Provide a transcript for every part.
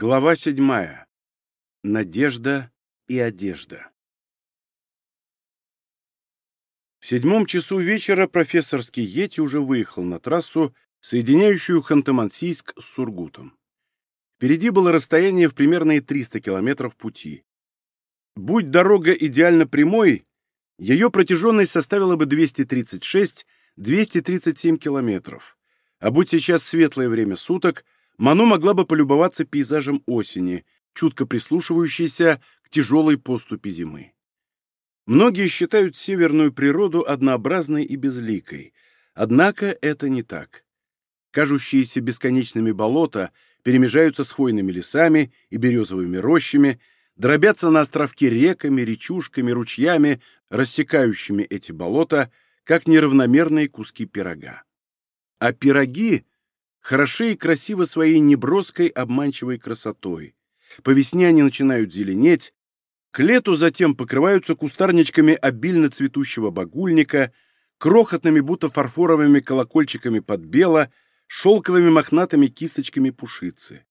Глава седьмая. Надежда и одежда. В седьмом часу вечера профессорский Йети уже выехал на трассу, соединяющую Ханты-Мансийск с Сургутом. Впереди было расстояние в примерно 300 километров пути. Будь дорога идеально прямой, ее протяженность составила бы 236-237 километров. А будь сейчас светлое время суток, Ману могла бы полюбоваться пейзажем осени, чутко прислушивающейся к тяжелой поступе зимы. Многие считают северную природу однообразной и безликой, однако это не так. Кажущиеся бесконечными болота перемежаются с хвойными лесами и березовыми рощами, дробятся на островки реками, речушками, ручьями, рассекающими эти болота, как неравномерные куски пирога. А пироги хороши и красивы своей неброской обманчивой красотой. По весне они начинают зеленеть, к лету затем покрываются кустарничками обильно цветущего багульника, крохотными будто фарфоровыми колокольчиками подбела, шелковыми мохнатыми кисточками пушицы.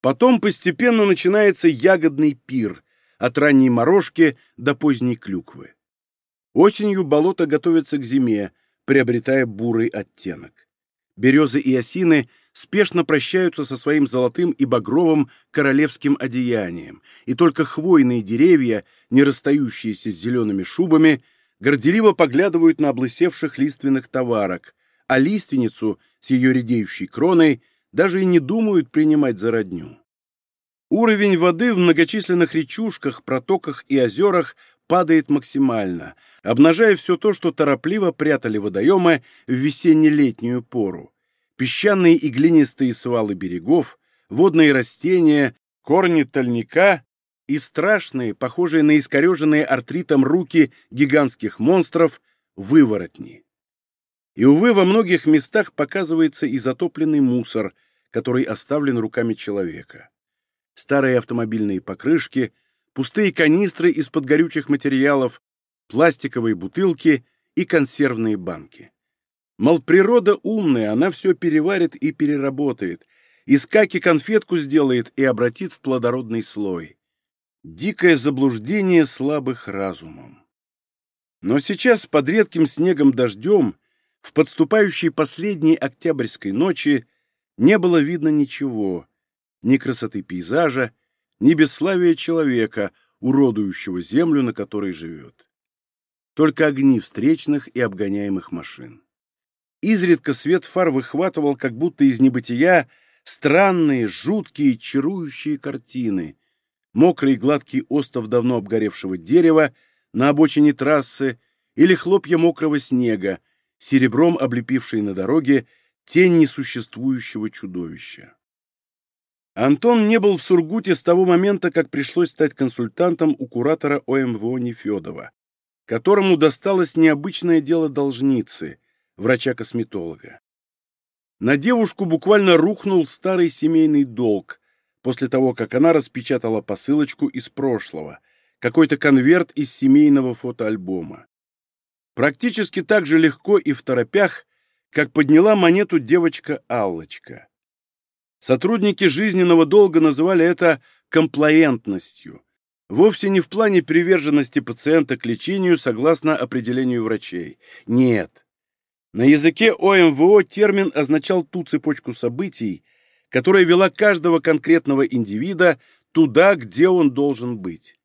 Потом постепенно начинается ягодный пир, от ранней морожки до поздней клюквы. Осенью болото готовится к зиме, приобретая бурый оттенок березы и осины спешно прощаются со своим золотым и багровым королевским одеянием, и только хвойные деревья, не расстающиеся с зелеными шубами, горделиво поглядывают на облысевших лиственных товарок, а лиственницу с ее редеющей кроной даже и не думают принимать за родню. Уровень воды в многочисленных речушках, протоках и озерах падает максимально, обнажая все то, что торопливо прятали водоемы в весенне-летнюю пору. Песчаные и глинистые свалы берегов, водные растения, корни тольника и страшные, похожие на искореженные артритом руки гигантских монстров, выворотни. И, увы, во многих местах показывается и затопленный мусор, который оставлен руками человека. Старые автомобильные покрышки — пустые канистры из-под горючих материалов, пластиковые бутылки и консервные банки. Мол, природа умная, она все переварит и переработает, из каки конфетку сделает и обратит в плодородный слой. Дикое заблуждение слабых разумом. Но сейчас под редким снегом-дождем, в подступающей последней октябрьской ночи, не было видно ничего, ни красоты пейзажа, ни бесславия человека, уродующего землю, на которой живет. Только огни встречных и обгоняемых машин. Изредка свет фар выхватывал, как будто из небытия, странные, жуткие, чарующие картины. Мокрый гладкий остов давно обгоревшего дерева на обочине трассы или хлопья мокрого снега, серебром облепившие на дороге тень несуществующего чудовища. Антон не был в Сургуте с того момента, как пришлось стать консультантом у куратора ОМВО Нефедова, которому досталось необычное дело должницы, врача-косметолога. На девушку буквально рухнул старый семейный долг после того, как она распечатала посылочку из прошлого, какой-то конверт из семейного фотоальбома. Практически так же легко и в торопях, как подняла монету девочка Аллочка. Сотрудники жизненного долга называли это комплаентностью. Вовсе не в плане приверженности пациента к лечению согласно определению врачей. Нет. На языке ОМВО термин означал ту цепочку событий, которая вела каждого конкретного индивида туда, где он должен быть.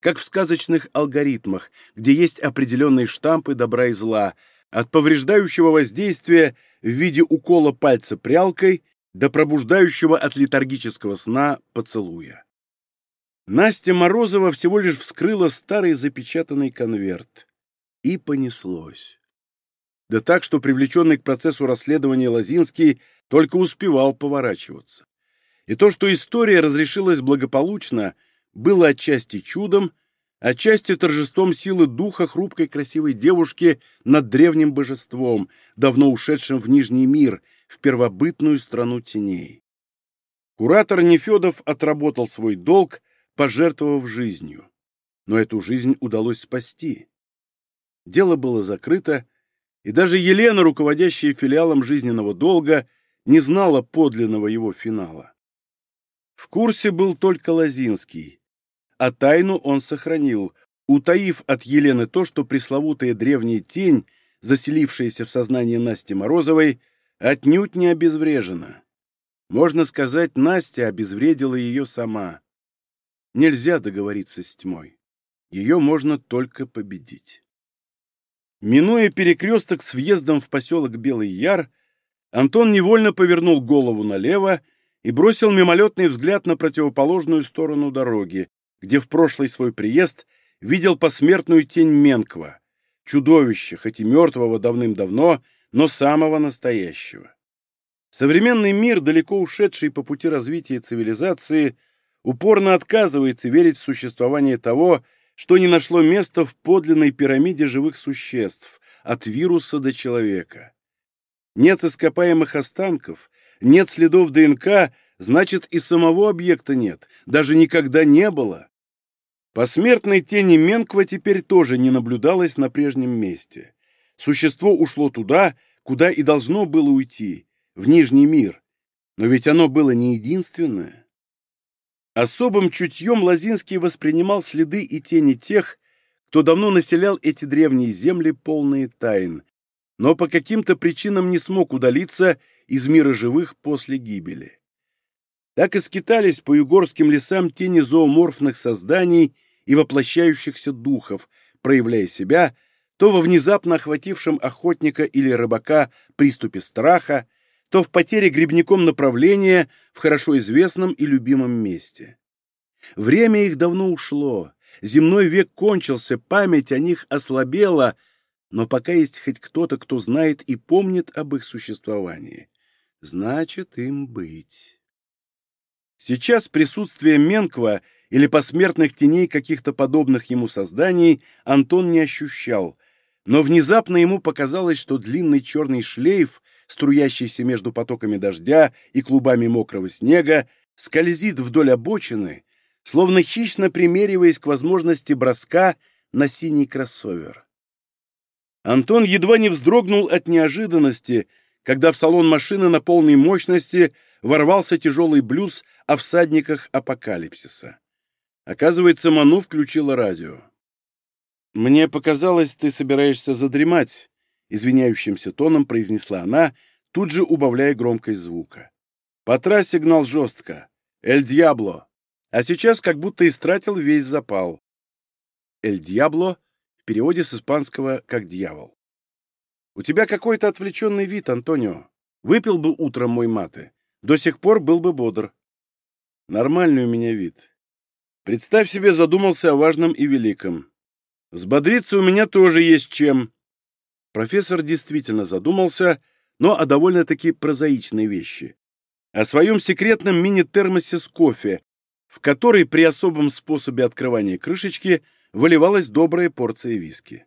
Как в сказочных алгоритмах, где есть определенные штампы добра и зла, от повреждающего воздействия в виде укола пальца прялкой до пробуждающего от летаргического сна поцелуя. Настя Морозова всего лишь вскрыла старый запечатанный конверт. И понеслось. Да так, что привлеченный к процессу расследования Лозинский только успевал поворачиваться. И то, что история разрешилась благополучно, было отчасти чудом, отчасти торжеством силы духа хрупкой красивой девушки над древним божеством, давно ушедшим в Нижний мир — в первобытную страну теней. Куратор Нефедов отработал свой долг, пожертвовав жизнью. Но эту жизнь удалось спасти. Дело было закрыто, и даже Елена, руководящая филиалом жизненного долга, не знала подлинного его финала. В курсе был только Лозинский, а тайну он сохранил, утаив от Елены то, что пресловутая древняя тень, заселившаяся в сознание Насти Морозовой, отнюдь не обезврежена. Можно сказать, Настя обезвредила ее сама. Нельзя договориться с тьмой. Ее можно только победить. Минуя перекресток с въездом в поселок Белый Яр, Антон невольно повернул голову налево и бросил мимолетный взгляд на противоположную сторону дороги, где в прошлый свой приезд видел посмертную тень Менква, чудовища, хоть и мертвого давным-давно, но самого настоящего. Современный мир, далеко ушедший по пути развития цивилизации, упорно отказывается верить в существование того, что не нашло места в подлинной пирамиде живых существ, от вируса до человека. Нет ископаемых останков, нет следов ДНК, значит и самого объекта нет, даже никогда не было. Посмертной тени Менква теперь тоже не наблюдалось на прежнем месте. Существо ушло туда, куда и должно было уйти, в Нижний мир. Но ведь оно было не единственное. Особым чутьем Лозинский воспринимал следы и тени тех, кто давно населял эти древние земли, полные тайн, но по каким-то причинам не смог удалиться из мира живых после гибели. Так и скитались по югорским лесам тени зооморфных созданий и воплощающихся духов, проявляя себя то во внезапно охватившем охотника или рыбака приступе страха, то в потере грибником направления в хорошо известном и любимом месте. Время их давно ушло, земной век кончился, память о них ослабела, но пока есть хоть кто-то, кто знает и помнит об их существовании, значит им быть. Сейчас присутствие Менква или посмертных теней каких-то подобных ему созданий Антон не ощущал, но внезапно ему показалось, что длинный черный шлейф — струящийся между потоками дождя и клубами мокрого снега, скользит вдоль обочины, словно хищно примериваясь к возможности броска на синий кроссовер. Антон едва не вздрогнул от неожиданности, когда в салон машины на полной мощности ворвался тяжелый блюз о всадниках апокалипсиса. Оказывается, Ману включила радио. «Мне показалось, ты собираешься задремать», извиняющимся тоном произнесла она, тут же убавляя громкость звука. По трассе гнал жестко. «Эль Дьябло!» А сейчас как будто истратил весь запал. «Эль Дьябло» в переводе с испанского как «дьявол». «У тебя какой-то отвлеченный вид, Антонио. Выпил бы утром мой маты. До сих пор был бы бодр». «Нормальный у меня вид. Представь себе, задумался о важном и великом. Взбодриться у меня тоже есть чем. Профессор действительно задумался, но о довольно-таки прозаичной вещи. О своем секретном мини-термосе с кофе, в который при особом способе открывания крышечки выливалась добрая порция виски.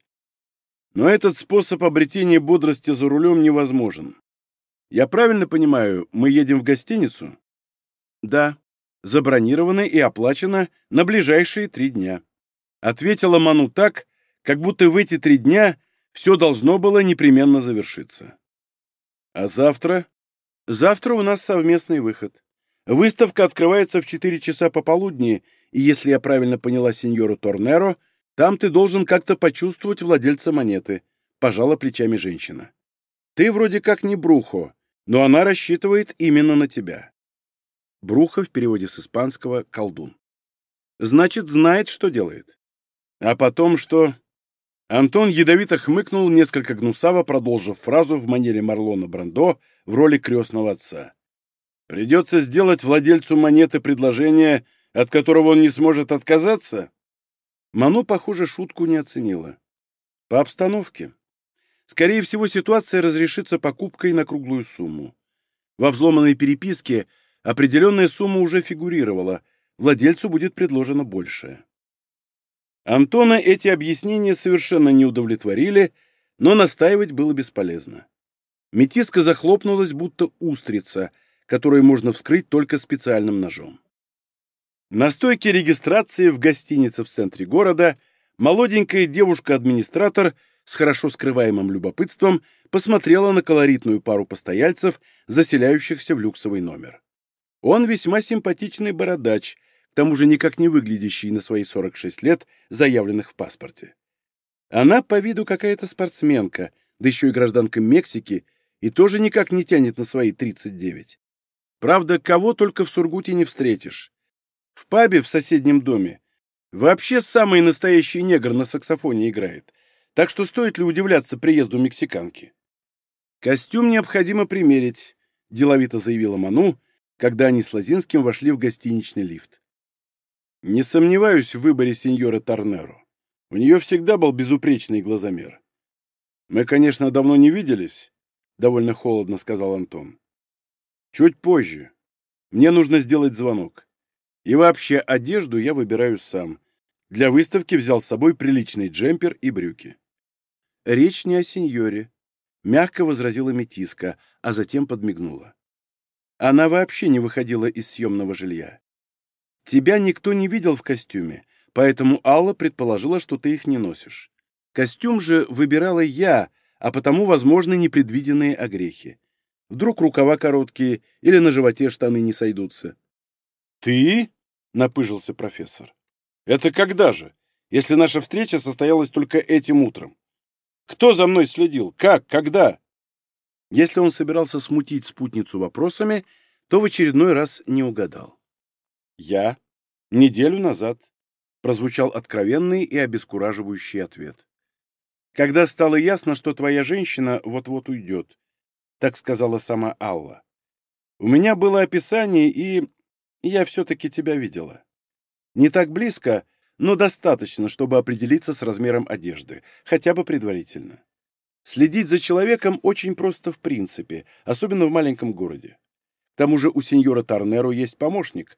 Но этот способ обретения бодрости за рулем невозможен. Я правильно понимаю, мы едем в гостиницу? Да. Забронировано и оплачено на ближайшие три дня. Ответила Ману так, как будто в эти три дня все должно было непременно завершиться. А завтра? Завтра у нас совместный выход. Выставка открывается в 4 часа пополудни, и если я правильно поняла сеньору Торнеро, там ты должен как-то почувствовать владельца монеты, пожала плечами женщина. Ты вроде как не Брухо, но она рассчитывает именно на тебя. Брухо в переводе с испанского «колдун». Значит, знает, что делает. А потом что? Антон ядовито хмыкнул, несколько гнусаво продолжив фразу в манере Марлона Брандо в роли крестного отца. «Придется сделать владельцу монеты предложение, от которого он не сможет отказаться?» Ману, похоже, шутку не оценила. «По обстановке. Скорее всего, ситуация разрешится покупкой на круглую сумму. Во взломанной переписке определенная сумма уже фигурировала, владельцу будет предложено большее. Антона эти объяснения совершенно не удовлетворили, но настаивать было бесполезно. Метиска захлопнулась, будто устрица, которую можно вскрыть только специальным ножом. На стойке регистрации в гостинице в центре города молоденькая девушка-администратор с хорошо скрываемым любопытством посмотрела на колоритную пару постояльцев, заселяющихся в люксовый номер. Он весьма симпатичный бородач, к тому же никак не выглядящий на свои 46 лет, заявленных в паспорте. Она по виду какая-то спортсменка, да еще и гражданка Мексики, и тоже никак не тянет на свои 39. Правда, кого только в Сургуте не встретишь. В пабе в соседнем доме вообще самый настоящий негр на саксофоне играет, так что стоит ли удивляться приезду мексиканки? «Костюм необходимо примерить», — деловито заявила Ману, когда они с Лозинским вошли в гостиничный лифт. «Не сомневаюсь в выборе сеньора Торнеро. У нее всегда был безупречный глазомер. Мы, конечно, давно не виделись, — довольно холодно сказал Антон. Чуть позже. Мне нужно сделать звонок. И вообще, одежду я выбираю сам. Для выставки взял с собой приличный джемпер и брюки. Речь не о сеньоре, — мягко возразила Метиска, а затем подмигнула. Она вообще не выходила из съемного жилья. Тебя никто не видел в костюме, поэтому Алла предположила, что ты их не носишь. Костюм же выбирала я, а потому возможны непредвиденные огрехи. Вдруг рукава короткие или на животе штаны не сойдутся. «Ты?» — напыжился профессор. «Это когда же, если наша встреча состоялась только этим утром? Кто за мной следил? Как? Когда?» Если он собирался смутить спутницу вопросами, то в очередной раз не угадал. «Я? Неделю назад прозвучал откровенный и обескураживающий ответ. «Когда стало ясно, что твоя женщина вот-вот уйдет», — так сказала сама Алла. «У меня было описание, и я все-таки тебя видела. Не так близко, но достаточно, чтобы определиться с размером одежды, хотя бы предварительно. Следить за человеком очень просто в принципе, особенно в маленьком городе. К тому же у сеньора Торнеро есть помощник.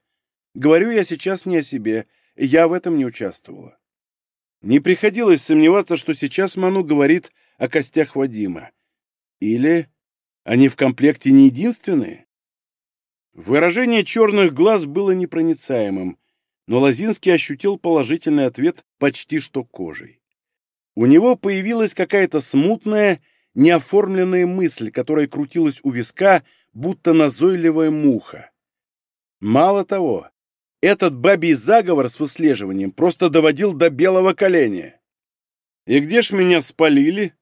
Говорю я сейчас не о себе, — я в этом не участвовала. Не приходилось сомневаться, что сейчас Ману говорит о костях Вадима. Или они в комплекте не единственные? Выражение черных глаз было непроницаемым, но Лозинский ощутил положительный ответ почти что кожей. У него появилась какая-то смутная, неоформленная мысль, которая крутилась у виска, будто назойливая муха. Мало того, этот бабий заговор с выслеживанием просто доводил до белого коленя. «И где ж меня спалили?»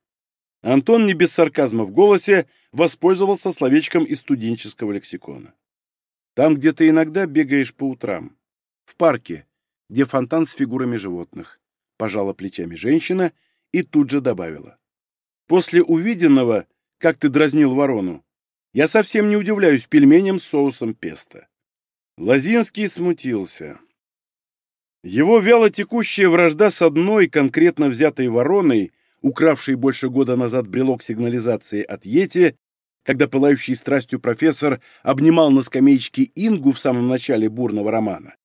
Антон не без сарказма в голосе воспользовался словечком из студенческого лексикона. «Там, где ты иногда бегаешь по утрам. В парке, где фонтан с фигурами животных», — пожала плечами женщина и тут же добавила. «После увиденного, как ты дразнил ворону, я совсем не удивляюсь пельменям с соусом песто». Лозинский смутился. Его вялотекущая вражда с одной конкретно взятой вороной, укравшей больше года назад брелок сигнализации от Йети, когда пылающий страстью профессор обнимал на скамеечке Ингу в самом начале бурного романа,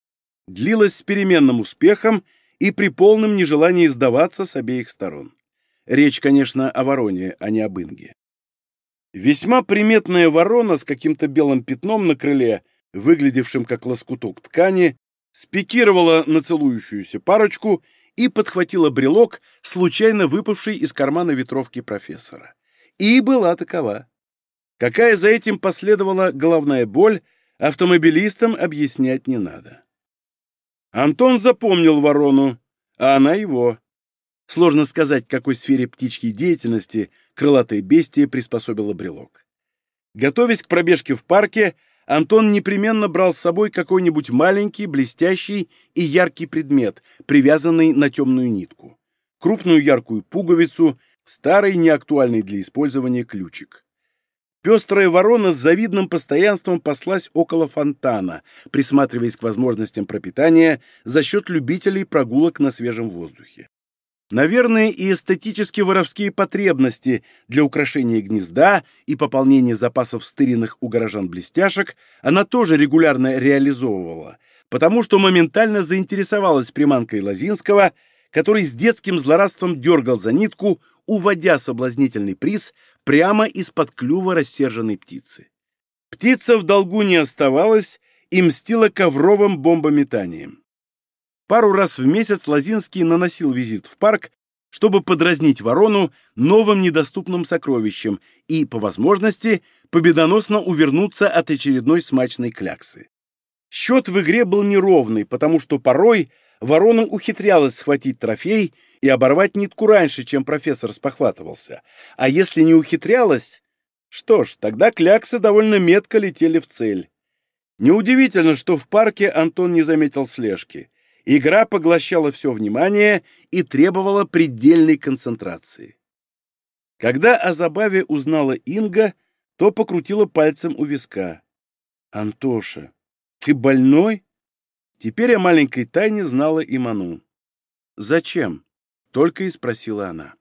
длилась с переменным успехом и при полном нежелании сдаваться с обеих сторон. Речь, конечно, о вороне, а не об Инге. Весьма приметная ворона с каким-то белым пятном на крыле – выглядевшим как лоскуток ткани, спикировала на целующуюся парочку и подхватила брелок, случайно выпавший из кармана ветровки профессора. И была такова. Какая за этим последовала головная боль, автомобилистам объяснять не надо. Антон запомнил ворону, а она его. Сложно сказать, какой сфере птичьей деятельности крылатое бестие приспособило брелок. Готовясь к пробежке в парке, Антон непременно брал с собой какой-нибудь маленький, блестящий и яркий предмет, привязанный на темную нитку. Крупную яркую пуговицу, старый, неактуальный для использования ключик. Пестрая ворона с завидным постоянством паслась около фонтана, присматриваясь к возможностям пропитания за счет любителей прогулок на свежем воздухе. Наверное, и эстетически воровские потребности для украшения гнезда и пополнения запасов стыренных у горожан блестяшек она тоже регулярно реализовывала, потому что моментально заинтересовалась приманкой Лозинского, который с детским злорадством дергал за нитку, уводя соблазнительный приз прямо из-под клюва рассерженной птицы. Птица в долгу не оставалась и мстила ковровым бомбометанием. Пару раз в месяц Лозинский наносил визит в парк, чтобы подразнить ворону новым недоступным сокровищем и, по возможности, победоносно увернуться от очередной смачной кляксы. Счет в игре был неровный, потому что порой ворона ухитрялась схватить трофей и оборвать нитку раньше, чем профессор спохватывался. А если не ухитрялась, что ж, тогда кляксы довольно метко летели в цель. Неудивительно, что в парке Антон не заметил слежки. Игра поглощала все внимание и требовала предельной концентрации. Когда о забаве узнала Инга, то покрутила пальцем у виска. «Антоша, ты больной?» Теперь о маленькой тайне знала и Ману. «Зачем?» — только и спросила она.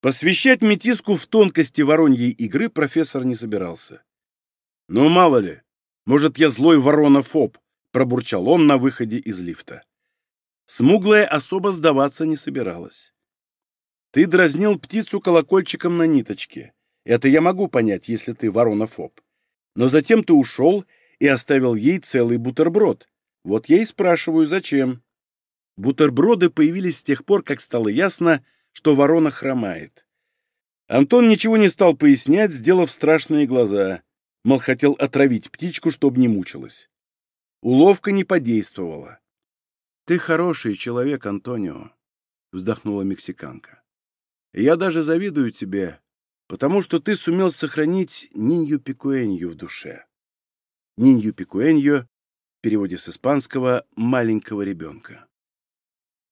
Посвящать метиску в тонкости вороньей игры профессор не собирался. «Ну, мало ли, может, я злой ворона-фоб», — пробурчал он на выходе из лифта. Смуглая особо сдаваться не собиралась. Ты дразнил птицу колокольчиком на ниточке. Это я могу понять, если ты воронофоб. Но затем ты ушел и оставил ей целый бутерброд. Вот я и спрашиваю, зачем? Бутерброды появились с тех пор, как стало ясно, что ворона хромает. Антон ничего не стал пояснять, сделав страшные глаза. Мол, хотел отравить птичку, чтобы не мучилась. Уловка не подействовала. «Ты хороший человек, Антонио», — вздохнула мексиканка. Я даже завидую тебе, потому что ты сумел сохранить Нинью Пикуэнью в душе. Нинью Пикуэнью в переводе с испанского «маленького ребенка».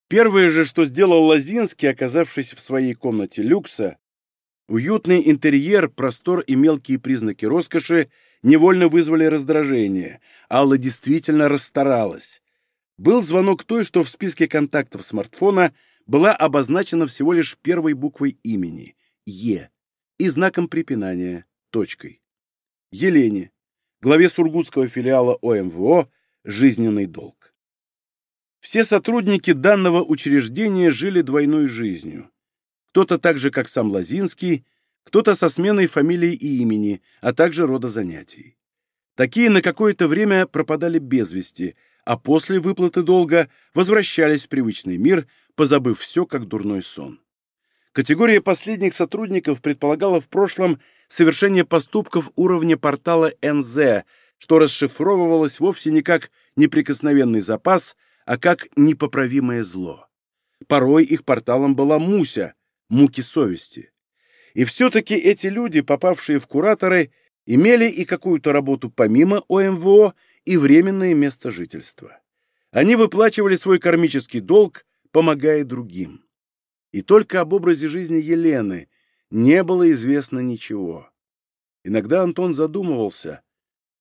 Первое же, что сделал Лазинский, оказавшись в своей комнате люкса, уютный интерьер, простор и мелкие признаки роскоши невольно вызвали раздражение. Алла действительно расстаралась. Был звонок той, что в списке контактов смартфона – была обозначена всего лишь первой буквой имени – Е, и знаком препинания – точкой. Елене, главе Сургутского филиала ОМВО «Жизненный долг». Все сотрудники данного учреждения жили двойной жизнью. Кто-то так же, как сам Лазинский, кто-то со сменой фамилии и имени, а также рода занятий. Такие на какое-то время пропадали без вести, а после выплаты долга возвращались в привычный мир, позабыв все, как дурной сон. Категория последних сотрудников предполагала в прошлом совершение поступков уровня портала НЗ, что расшифровывалось вовсе не как неприкосновенный запас, а как непоправимое зло. Порой их порталом была Муся, муки совести. И все-таки эти люди, попавшие в кураторы, имели и какую-то работу помимо ОМВО, и временное место жительства. Они выплачивали свой кармический долг, помогая другим. И только об образе жизни Елены не было известно ничего. Иногда Антон задумывался,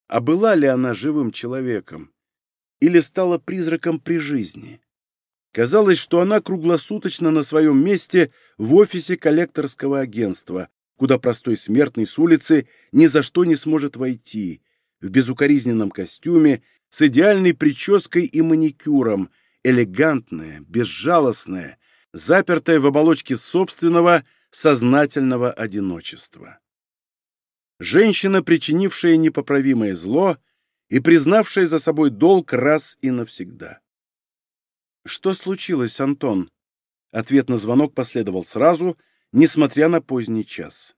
а была ли она живым человеком или стала призраком при жизни. Казалось, что она круглосуточно на своем месте в офисе коллекторского агентства, куда простой смертный с улицы ни за что не сможет войти, в безукоризненном костюме, с идеальной прической и маникюром, элегантная, безжалостная, запертая в оболочке собственного сознательного одиночества. Женщина, причинившая непоправимое зло и признавшая за собой долг раз и навсегда. «Что случилось, Антон?» Ответ на звонок последовал сразу, несмотря на поздний час.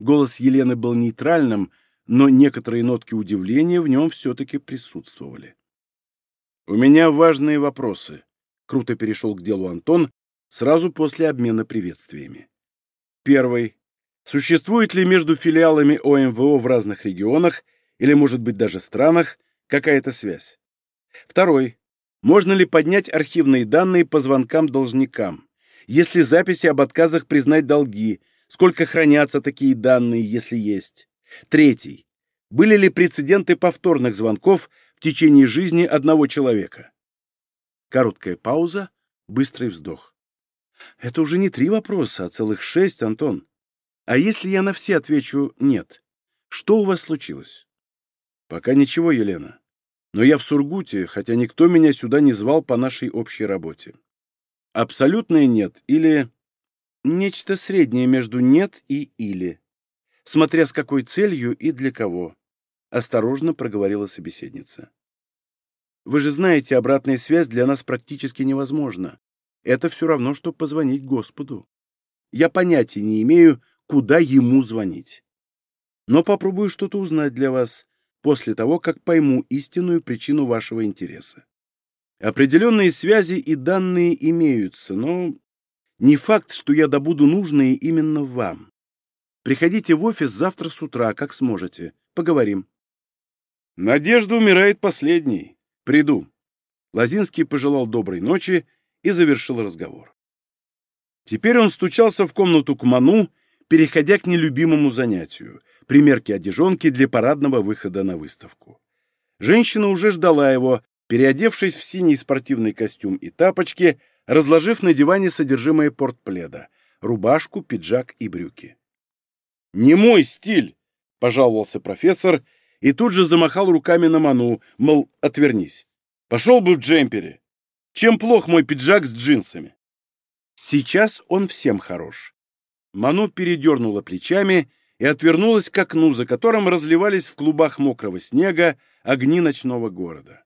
Голос Елены был нейтральным, но некоторые нотки удивления в нем все-таки присутствовали. «У меня важные вопросы», — круто перешел к делу Антон сразу после обмена приветствиями. Первый. Существует ли между филиалами ОМВО в разных регионах или, может быть, даже странах какая-то связь? Второй. Можно ли поднять архивные данные по звонкам должникам? Если записи об отказах признать долги, сколько хранятся такие данные, если есть? Третий. Были ли прецеденты повторных звонков в течение жизни одного человека? Короткая пауза, быстрый вздох. Это уже не три вопроса, а целых шесть, Антон. А если я на все отвечу «нет», что у вас случилось? Пока ничего, Елена. Но я в Сургуте, хотя никто меня сюда не звал по нашей общей работе. Абсолютное «нет» или нечто среднее между «нет» и «или» смотря с какой целью и для кого», — осторожно проговорила собеседница. «Вы же знаете, обратная связь для нас практически невозможна. Это все равно, что позвонить Господу. Я понятия не имею, куда ему звонить». но попробую что-то узнать для вас после того, как пойму истинную причину вашего интереса. Определенные связи и данные имеются, но не факт, что я добуду нужные именно вам. Приходите в офис завтра с утра, как сможете. Поговорим. Надежда умирает последней. Приду. Лазинский пожелал доброй ночи и завершил разговор. Теперь он стучался в комнату к Ману, переходя к нелюбимому занятию — примерке одежонки для парадного выхода на выставку. Женщина уже ждала его, переодевшись в синий спортивный костюм и тапочки, разложив на диване содержимое портпледа — рубашку, пиджак и брюки. «Не мой стиль!» — пожаловался профессор и тут же замахал руками на Ману, мол, отвернись. «Пошел бы в джемпере! Чем плох мой пиджак с джинсами?» Сейчас он всем хорош. Ману передернула плечами и отвернулась к окну, за которым разливались в клубах мокрого снега огни ночного города.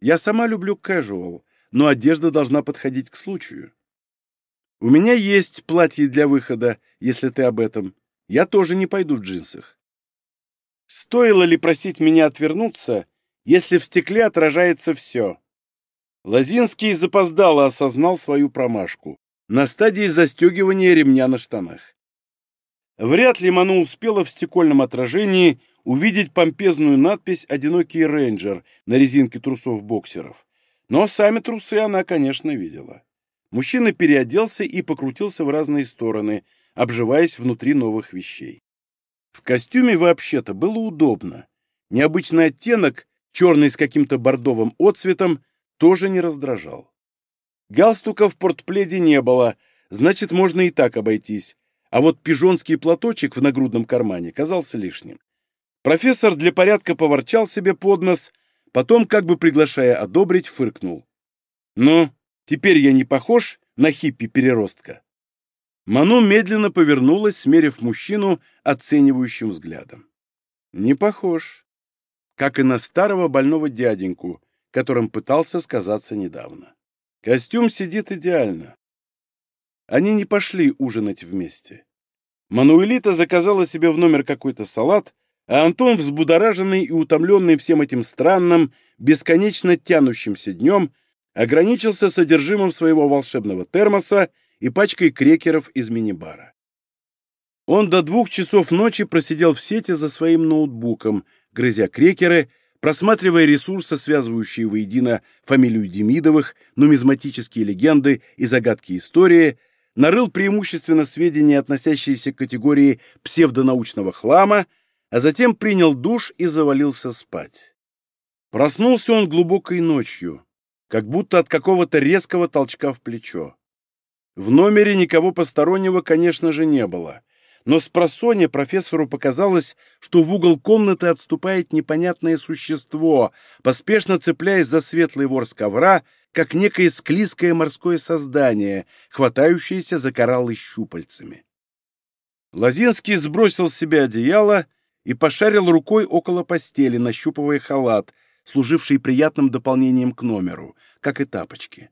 Я сама люблю casual, но одежда должна подходить к случаю. У меня есть платье для выхода, если ты об этом. Я тоже не пойду в джинсах. Стоило ли просить меня отвернуться, если в стекле отражается все? Лозинский запоздало осознал свою промашку на стадии застегивания ремня на штанах. Вряд ли Ману успела в стекольном отражении увидеть помпезную надпись «Одинокий рейнджер» на резинке трусов боксеров. Но сами трусы она, конечно, видела. Мужчина переоделся и покрутился в разные стороны, обживаясь внутри новых вещей. В костюме вообще-то было удобно. Необычный оттенок, черный с каким-то бордовым отцветом, тоже не раздражал. Галстука в портпледе не было, значит, можно и так обойтись, а вот пижонский платочек в нагрудном кармане казался лишним. Профессор для порядка поворчал себе под нос, потом, как бы приглашая одобрить, фыркнул. «Ну, теперь я не похож на хиппи-переростка?» Ману медленно повернулась, смерив мужчину оценивающим взглядом. «Не похож. Как и на старого больного дяденьку, которым пытался сказаться недавно. Костюм сидит идеально. Они не пошли ужинать вместе. Мануэлита заказала себе в номер какой-то салат, а Антон, взбудораженный и утомленный всем этим странным, бесконечно тянущимся днем, ограничился содержимым своего волшебного термоса и пачкой крекеров из мини-бара. Он до двух часов ночи просидел в сети за своим ноутбуком, грызя крекеры, просматривая ресурсы, связывающие воедино фамилию Демидовых, нумизматические легенды и загадки истории, нарыл преимущественно сведения, относящиеся к категории псевдонаучного хлама, а затем принял душ и завалился спать. Проснулся он глубокой ночью, как будто от какого-то резкого толчка в плечо. В номере никого постороннего, конечно же, не было но с просонья профессору показалось, что в угол комнаты отступает непонятное существо, поспешно цепляясь за светлый ворс ковра, как некое склизкое морское создание, хватающееся за кораллы щупальцами. Лозинский сбросил с себя одеяло и пошарил рукой около постели, нащупывая халат, служивший приятным дополнением к номеру, как и тапочки.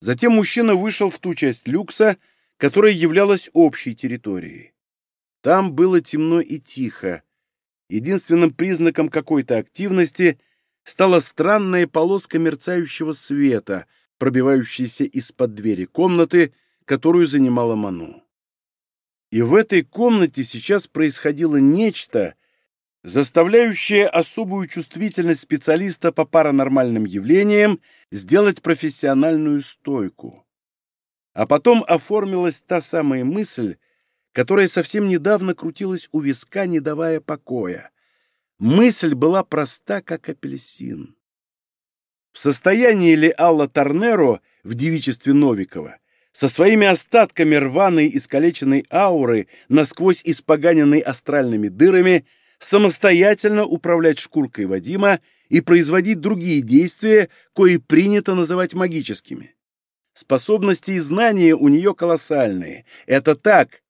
Затем мужчина вышел в ту часть люкса, которая являлась общей территорией. Там было темно и тихо. Единственным признаком какой-то активности стала странная полоска мерцающего света, пробивающаяся из-под двери комнаты, которую занимала Ману. И в этой комнате сейчас происходило нечто, заставляющее особую чувствительность специалиста по паранормальным явлениям сделать профессиональную стойку. А потом оформилась та самая мысль, которая совсем недавно крутилась у виска, не давая покоя. Мысль была проста, как апельсин. В состоянии ли Алла Торнеро в девичестве Новикова со своими остатками рваной искалеченной ауры, насквозь испоганенной астральными дырами, самостоятельно управлять шкуркой Вадима и производить другие действия, кои принято называть магическими. Способности и знания у нее колоссальные. Это так,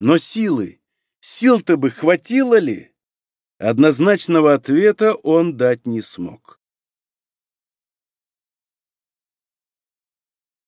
но силы, сил-то бы хватило ли? Однозначного ответа он дать не смог.